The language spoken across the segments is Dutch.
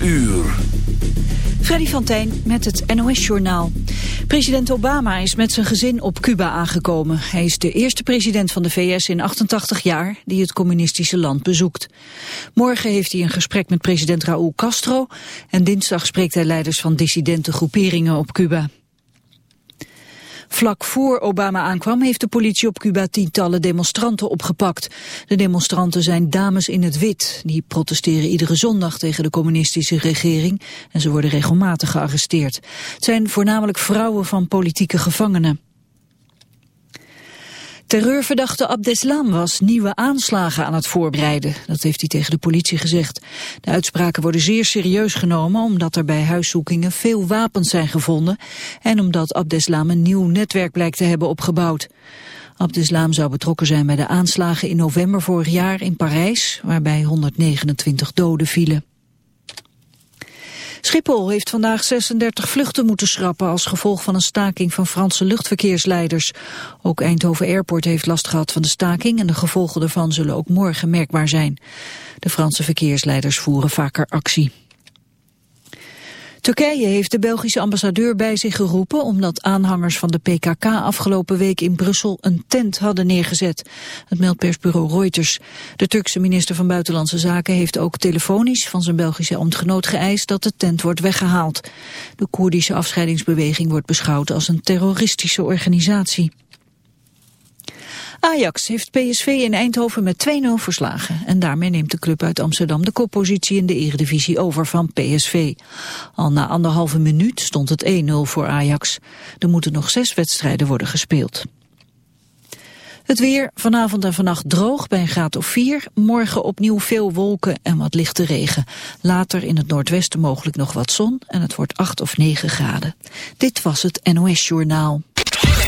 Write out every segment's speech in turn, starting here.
12 uur. Freddy van Tijn met het NOS-journaal. President Obama is met zijn gezin op Cuba aangekomen. Hij is de eerste president van de VS in 88 jaar die het communistische land bezoekt. Morgen heeft hij een gesprek met president Raúl Castro... en dinsdag spreekt hij leiders van dissidente groeperingen op Cuba. Vlak voor Obama aankwam heeft de politie op Cuba tientallen demonstranten opgepakt. De demonstranten zijn dames in het wit. Die protesteren iedere zondag tegen de communistische regering en ze worden regelmatig gearresteerd. Het zijn voornamelijk vrouwen van politieke gevangenen. Terreurverdachte Abdeslam was nieuwe aanslagen aan het voorbereiden. Dat heeft hij tegen de politie gezegd. De uitspraken worden zeer serieus genomen omdat er bij huiszoekingen veel wapens zijn gevonden en omdat Abdeslam een nieuw netwerk blijkt te hebben opgebouwd. Abdeslam zou betrokken zijn bij de aanslagen in november vorig jaar in Parijs, waarbij 129 doden vielen. Schiphol heeft vandaag 36 vluchten moeten schrappen als gevolg van een staking van Franse luchtverkeersleiders. Ook Eindhoven Airport heeft last gehad van de staking en de gevolgen daarvan zullen ook morgen merkbaar zijn. De Franse verkeersleiders voeren vaker actie. Turkije heeft de Belgische ambassadeur bij zich geroepen omdat aanhangers van de PKK afgelopen week in Brussel een tent hadden neergezet. Het meldt persbureau Reuters. De Turkse minister van Buitenlandse Zaken heeft ook telefonisch van zijn Belgische ambtgenoot geëist dat de tent wordt weggehaald. De Koerdische afscheidingsbeweging wordt beschouwd als een terroristische organisatie. Ajax heeft PSV in Eindhoven met 2-0 verslagen. En daarmee neemt de club uit Amsterdam de koppositie in de eredivisie over van PSV. Al na anderhalve minuut stond het 1-0 voor Ajax. Er moeten nog zes wedstrijden worden gespeeld. Het weer, vanavond en vannacht droog bij een graad of 4. Morgen opnieuw veel wolken en wat lichte regen. Later in het noordwesten mogelijk nog wat zon en het wordt 8 of 9 graden. Dit was het NOS Journaal.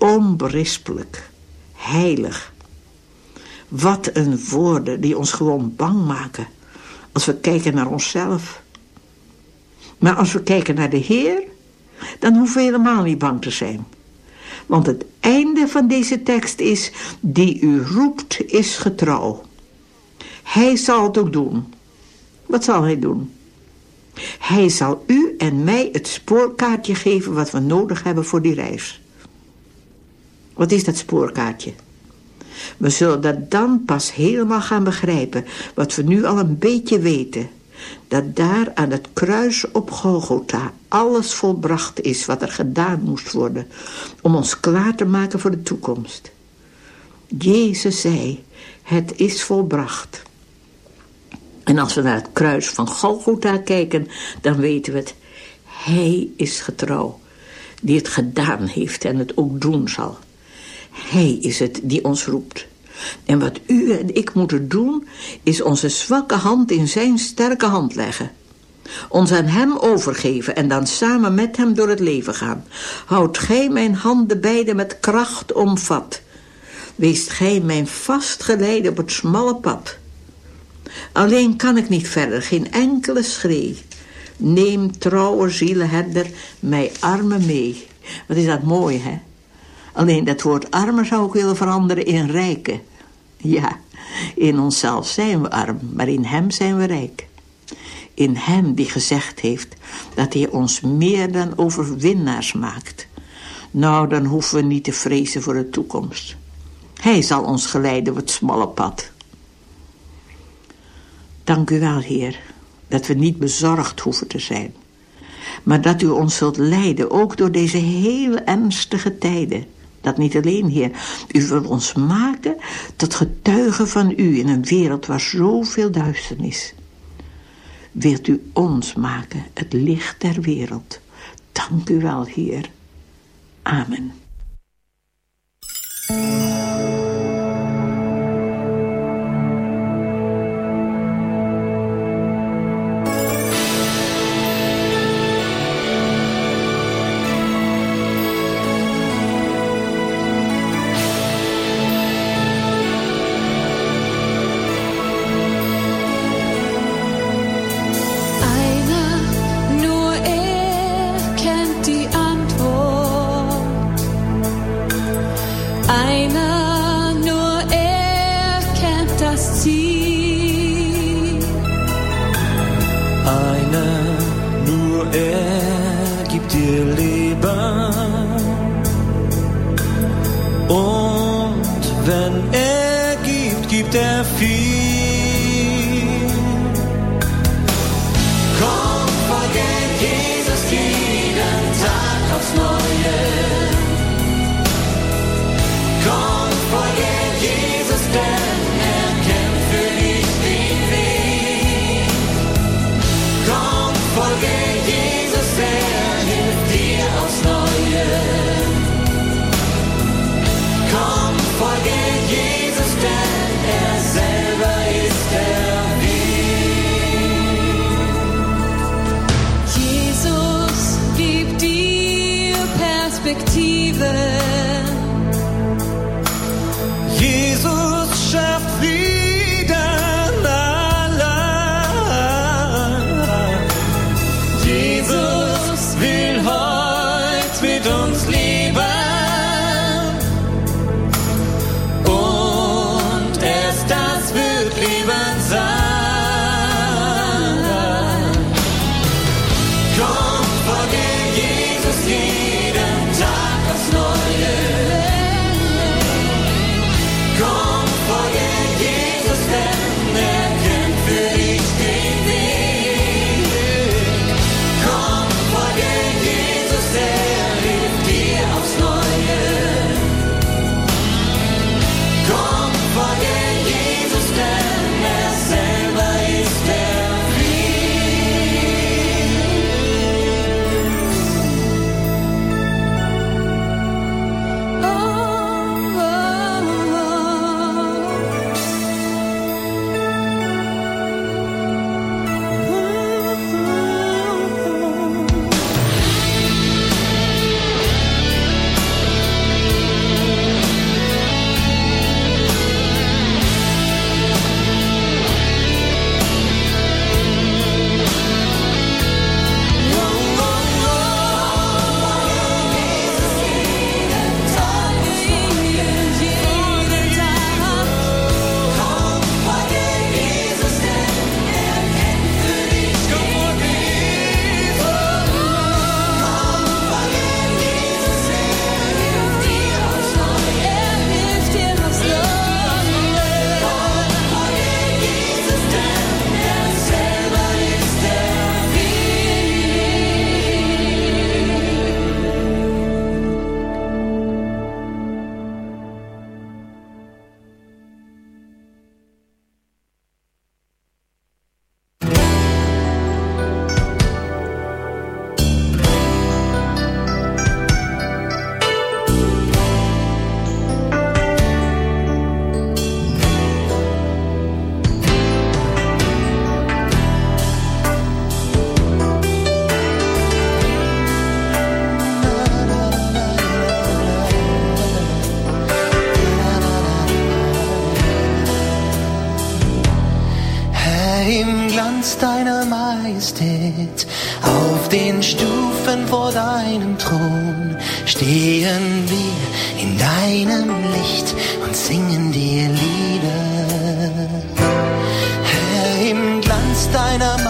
Onberispelijk, heilig. Wat een woorden die ons gewoon bang maken. Als we kijken naar onszelf. Maar als we kijken naar de Heer, dan hoeven we helemaal niet bang te zijn. Want het einde van deze tekst is, die u roept is getrouw. Hij zal het ook doen. Wat zal hij doen? Hij zal u en mij het spoorkaartje geven wat we nodig hebben voor die reis. Wat is dat spoorkaartje? We zullen dat dan pas helemaal gaan begrijpen, wat we nu al een beetje weten. Dat daar aan het kruis op Golgotha alles volbracht is wat er gedaan moest worden, om ons klaar te maken voor de toekomst. Jezus zei, het is volbracht. En als we naar het kruis van Golgotha kijken, dan weten we het. Hij is getrouw, die het gedaan heeft en het ook doen zal. Hij is het die ons roept. En wat u en ik moeten doen, is onze zwakke hand in zijn sterke hand leggen. Ons aan hem overgeven en dan samen met hem door het leven gaan. Houd gij mijn handen beide met kracht omvat. Weest gij mijn vastgeleide op het smalle pad. Alleen kan ik niet verder, geen enkele schree. Neem trouwe zielenherder mij armen mee. Wat is dat mooi, hè? Alleen dat woord armen zou ik willen veranderen in rijken. Ja, in onszelf zijn we arm, maar in hem zijn we rijk. In hem die gezegd heeft dat hij ons meer dan overwinnaars maakt. Nou, dan hoeven we niet te vrezen voor de toekomst. Hij zal ons geleiden op het smalle pad. Dank u wel, Heer, dat we niet bezorgd hoeven te zijn. Maar dat u ons zult leiden, ook door deze hele ernstige tijden. Dat niet alleen, Heer. U wilt ons maken tot getuigen van u in een wereld waar zoveel duisternis. Wilt u ons maken, het licht der wereld. Dank u wel, Heer. Amen. einer, nur er kennt das Ziel. Einer, nur er gibt dir Leben. Stehen wir in deinem Licht und singen dir Lieder. Herr, im Glanz deiner Majestät,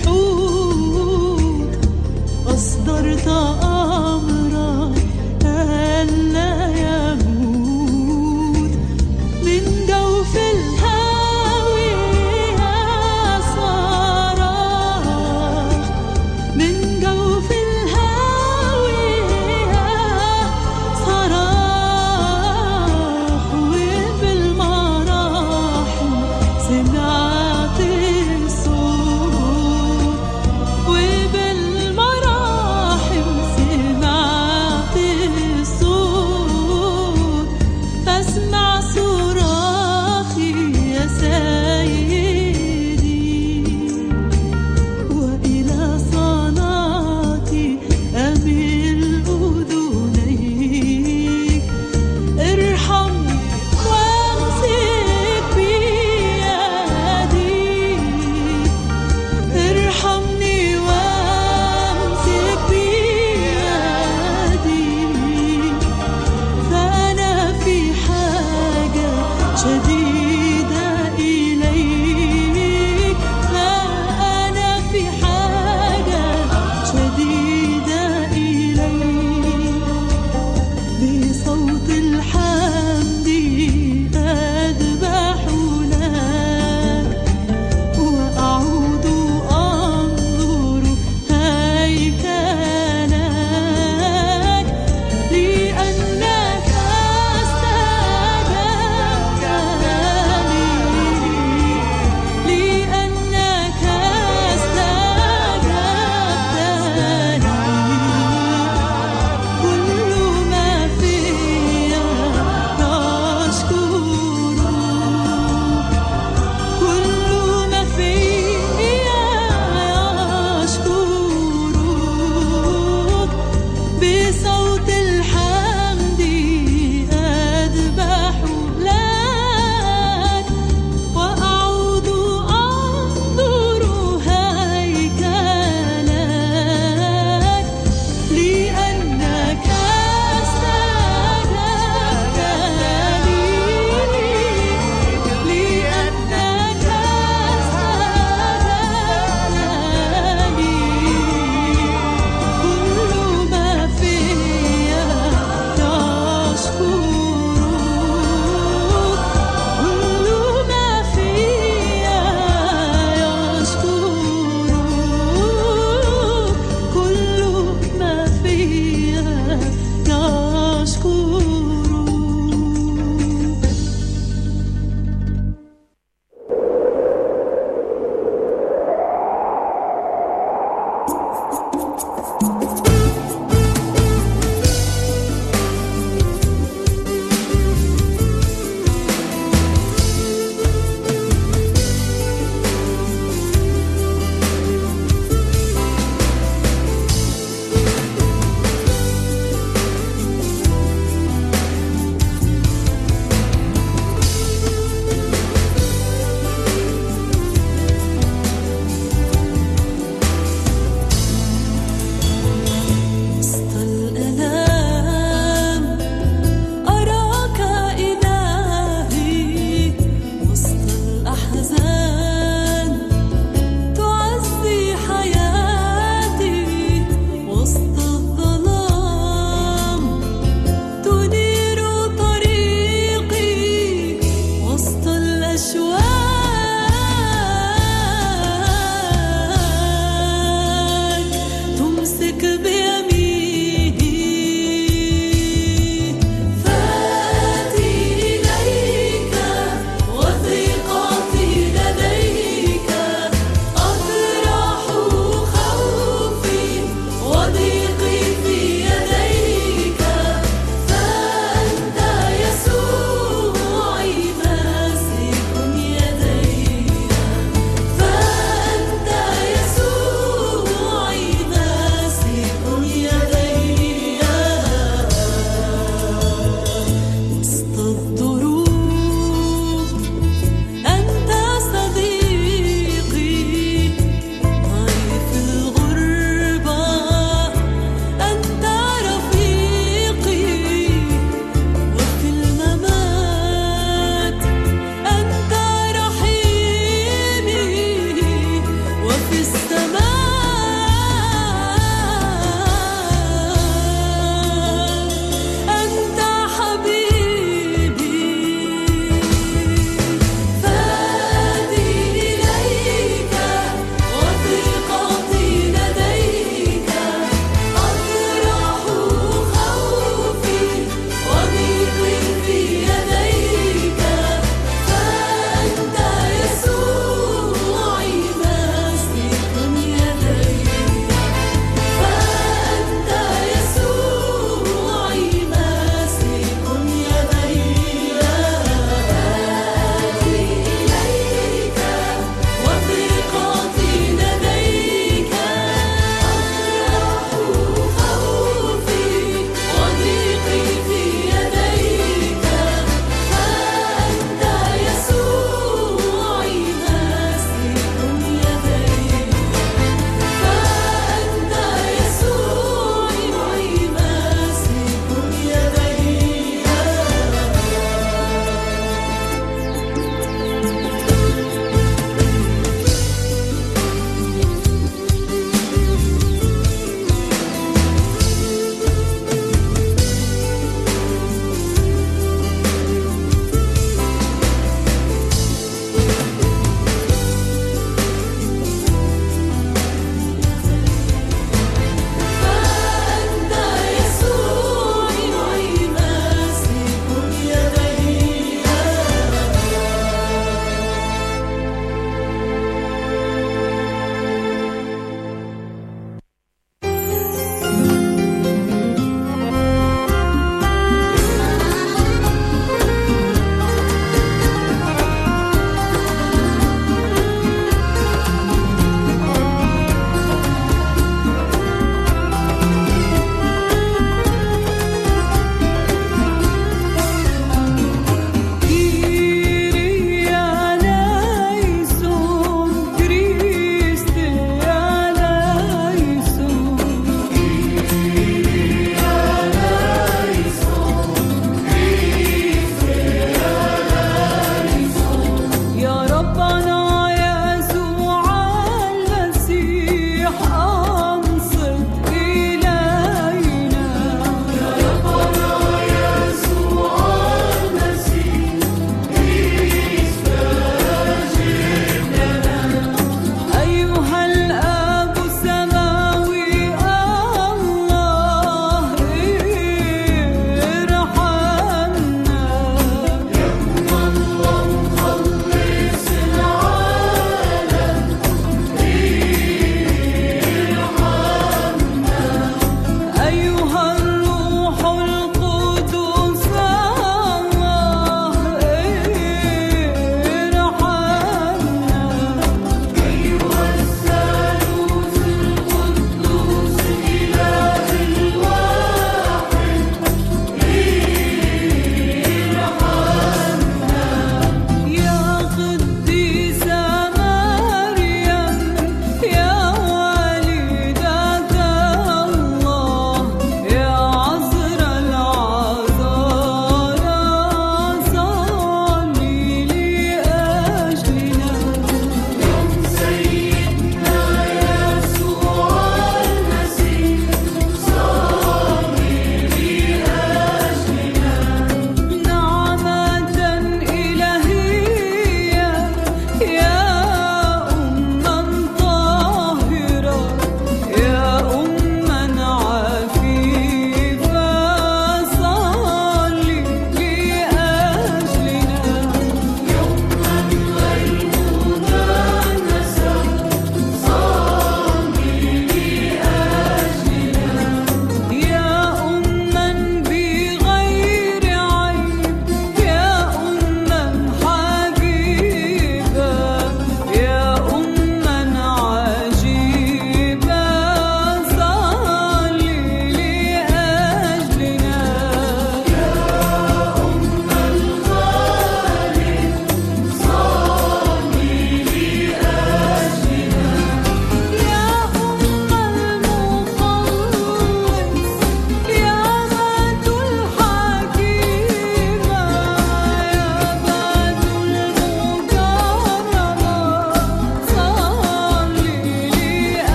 fool.